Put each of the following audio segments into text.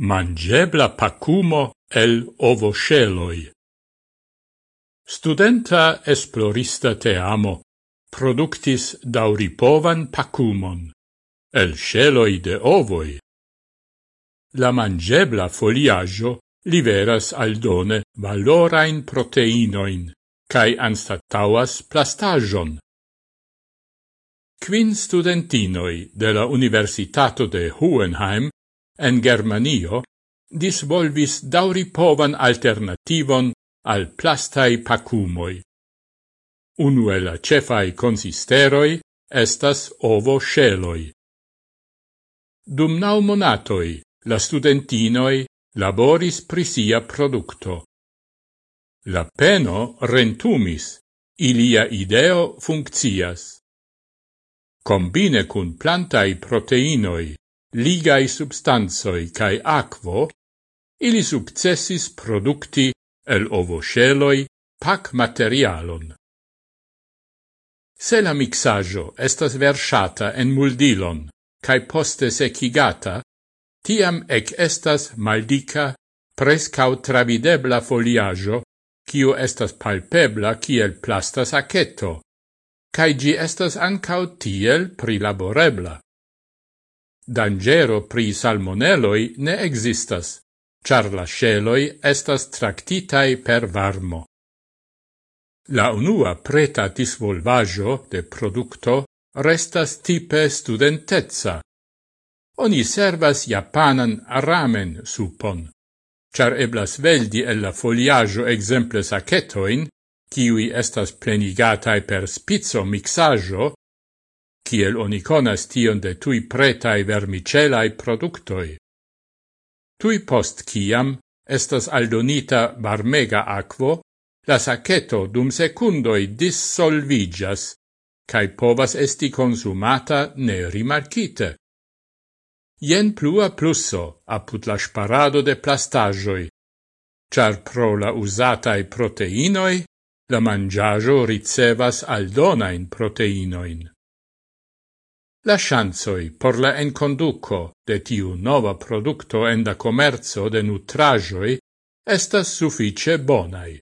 mangebla pacumo el ovosceloi. Studenta esplorista te amo productis dauripovan pacumon, el sceloi de ovoi. La mangebla foliaggio liveras aldone valorain proteinoin, cae anstatauas plastagion. Quin studentinoi de la Universitato de Hohenheim en Germanio disvolvis dauripovan alternativon al plastai pacumoi. Unu el la cefai consisteroi estas ovo sceloi. Dum nau monatoi la studentinoi laboris prisia producto. La peno rentumis, ilia ideo funccias. Combine cun plantai proteinoi ligai substanzoi cae aquo, ili successis producti el ovosceloi pac materialon. Se la mixaggio estas versata en muldilon, cae poste secigata, tiam ec estas maldica, prescau travidebla foliaggio, cio estas palpebla kiel plasta saceto, cae gi estas ancau tiel prilaborebla dangero pri salmonelloi ne existas, char la sceloi estas tractitai per varmo. La unua preta disvolvaggio de producto restas tipe studentezza. Oni servas japanan ramen supon, char eblas veldi el la foliaggio exemple sacetoin, kiwi estas plenigatae per spizzo mixaggio, kiel oni conas tion de tui pretai vermicelai productoi. Tui post ciam estas aldonita varmega aquo, la saceto dum secundoi dissolvigas, cae povas esti consumata ne rimarcite. Ien plua plusso apud la sparado de plastagioi, char pro la usatae proteinoi la mangiajo ricevas aldonain proteinoin. La chansoi por la enconduco de tiu nova producto en da commerzo de nutrajoi estas suffice bonai,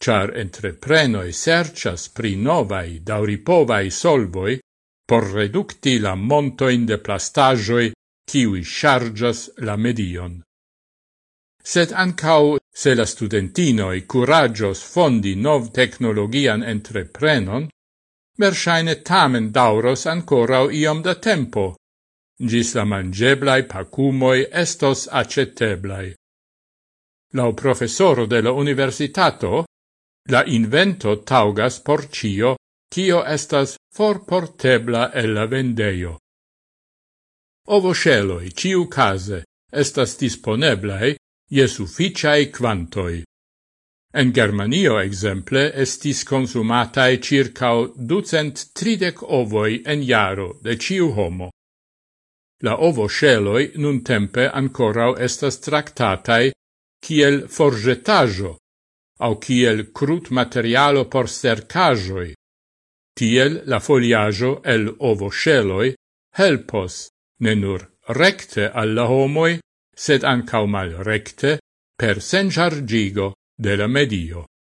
char entreprenoi sercias pri novai dauripovai solvoi por reducti la montoin de plastajoi kiwi chargas la medion. Sed ancau se la studentinoi curagios fondi nov technologian entreprenon, versaine tamen dauros ancorau iom da tempo, gis la mangeblai pacumoi estos accetteblai. Lau professoro de la universitato, la invento taugas por cio, cio estas forportebla el la vendeio. Ovosceloi, ciu case, estas disponeblai je sufficiae quantoi. En Germanio exemple estis consumatae circao ducent tridec ovoi en jaro de ciu homo. La ovo sceloi nun tempe ancorau estas tractatae kiel forgetajo, au kiel crut materialo por sercajoi. Tiel la foliajo el ovo sceloi helpos ne nur recte alla homoi, sed ancau mal recte per sengiargigo della